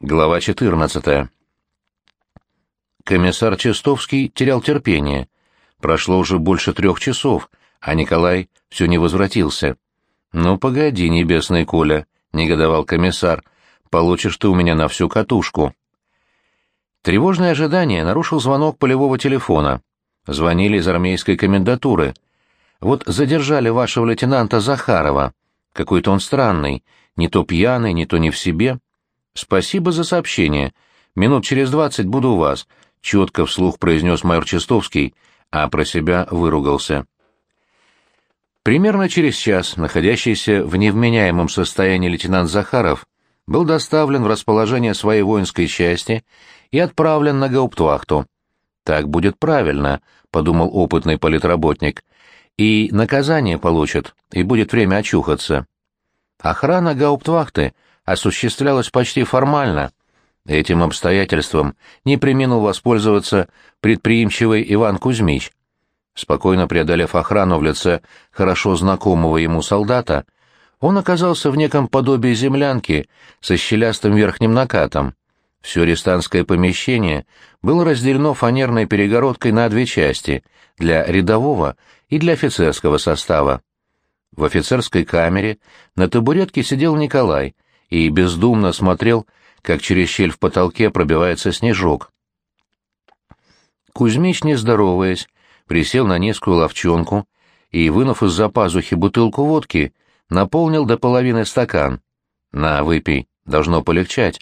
Глава 14. Комиссар Чистовский терял терпение. Прошло уже больше трех часов, а Николай все не возвратился. «Ну, погоди, небесный Коля», — негодовал комиссар, — «получишь ты у меня на всю катушку». Тревожное ожидание нарушил звонок полевого телефона. Звонили из армейской комендатуры. «Вот задержали вашего лейтенанта Захарова. Какой-то он странный, не то пьяный, не то не в себе». «Спасибо за сообщение. Минут через двадцать буду у вас», — четко вслух произнес майор Чистовский, а про себя выругался. Примерно через час, находящийся в невменяемом состоянии лейтенант Захаров, был доставлен в расположение своей воинской части и отправлен на гауптвахту. «Так будет правильно», — подумал опытный политработник, — «и наказание получит, и будет время очухаться». Охрана гауптвахты осуществлялось почти формально. Этим обстоятельством не преминул воспользоваться предприимчивый Иван Кузьмич. Спокойно преодолев охрану в лице хорошо знакомого ему солдата, он оказался в неком подобии землянки со щелястым верхним накатом. Все арестантское помещение было разделено фанерной перегородкой на две части — для рядового и для офицерского состава. В офицерской камере на табуретке сидел Николай, и бездумно смотрел, как через щель в потолке пробивается снежок. Кузьмич, не здороваясь, присел на низкую ловчонку и, вынув из-за пазухи бутылку водки, наполнил до половины стакан. «На, выпей, должно полегчать».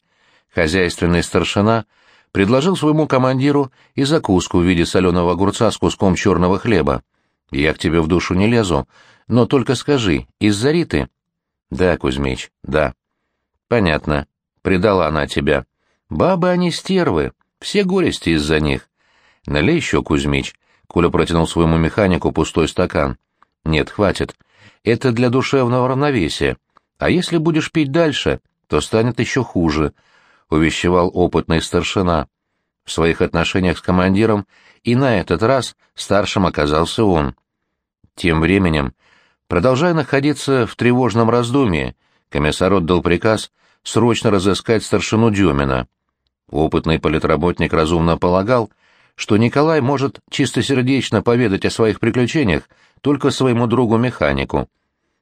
Хозяйственный старшина предложил своему командиру и закуску в виде соленого огурца с куском черного хлеба. «Я к тебе в душу не лезу, но только скажи, из-за Риты?» «Да, Кузьмич, да». Понятно. Предала она тебя. Бабы они стервы. Все горести из-за них. Налей еще, Кузьмич. Коля протянул своему механику пустой стакан. Нет, хватит. Это для душевного равновесия. А если будешь пить дальше, то станет еще хуже, — увещевал опытный старшина. В своих отношениях с командиром и на этот раз старшим оказался он. Тем временем, продолжая находиться в тревожном раздумье, комиссар отдал приказ срочно разыскать старшину Дюмина. Опытный политработник разумно полагал, что Николай может чистосердечно поведать о своих приключениях только своему другу-механику.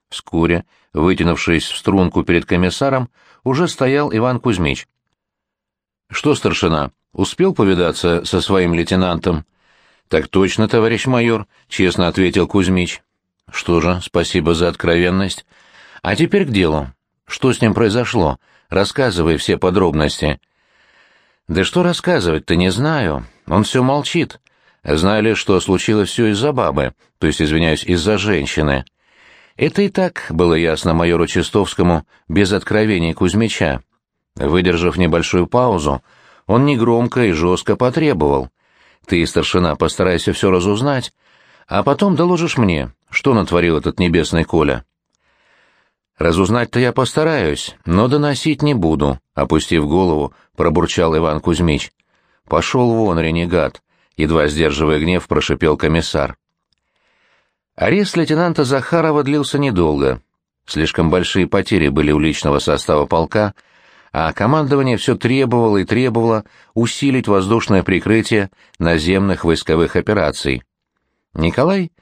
Вскоре, вытянувшись в струнку перед комиссаром, уже стоял Иван Кузьмич. «Что, старшина, успел повидаться со своим лейтенантом?» «Так точно, товарищ майор», — честно ответил Кузьмич. «Что же, спасибо за откровенность. А теперь к делу. Что с ним произошло? Рассказывай все подробности. Да что рассказывать-то не знаю. Он все молчит. Знаю ли, что случилось все из-за бабы, то есть, извиняюсь, из-за женщины. Это и так было ясно майору Чистовскому без откровений Кузьмича. Выдержав небольшую паузу, он негромко и жестко потребовал. «Ты, старшина, постарайся все разузнать, а потом доложишь мне, что натворил этот небесный Коля». «Разузнать-то я постараюсь, но доносить не буду», — опустив голову, пробурчал Иван Кузьмич. «Пошел вон, ренегат», — едва сдерживая гнев, прошипел комиссар. Арест лейтенанта Захарова длился недолго. Слишком большие потери были у личного состава полка, а командование все требовало и требовало усилить воздушное прикрытие наземных войсковых операций. Николай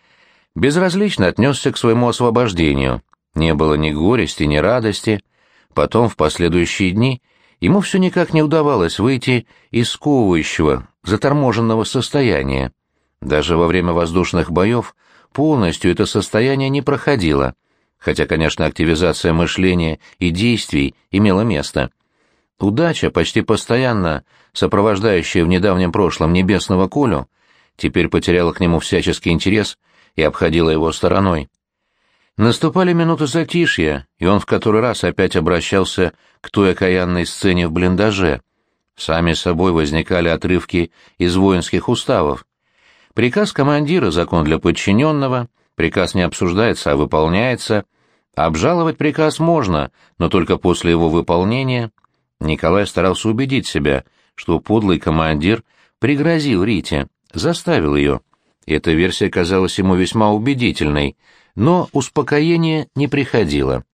безразлично отнесся к своему освобождению — не было ни горести, ни радости. Потом, в последующие дни, ему все никак не удавалось выйти из сковывающего, заторможенного состояния. Даже во время воздушных боев полностью это состояние не проходило, хотя, конечно, активизация мышления и действий имела место. Удача, почти постоянно сопровождающая в недавнем прошлом небесного Колю, теперь потеряла к нему всяческий интерес и обходила его стороной. Наступали минуты затишья, и он в который раз опять обращался к той окаянной сцене в блиндаже. Сами собой возникали отрывки из воинских уставов. Приказ командира — закон для подчиненного, приказ не обсуждается, а выполняется. Обжаловать приказ можно, но только после его выполнения. Николай старался убедить себя, что подлый командир пригрозил Рите, заставил ее. Эта версия казалась ему весьма убедительной — но успокоение не приходило.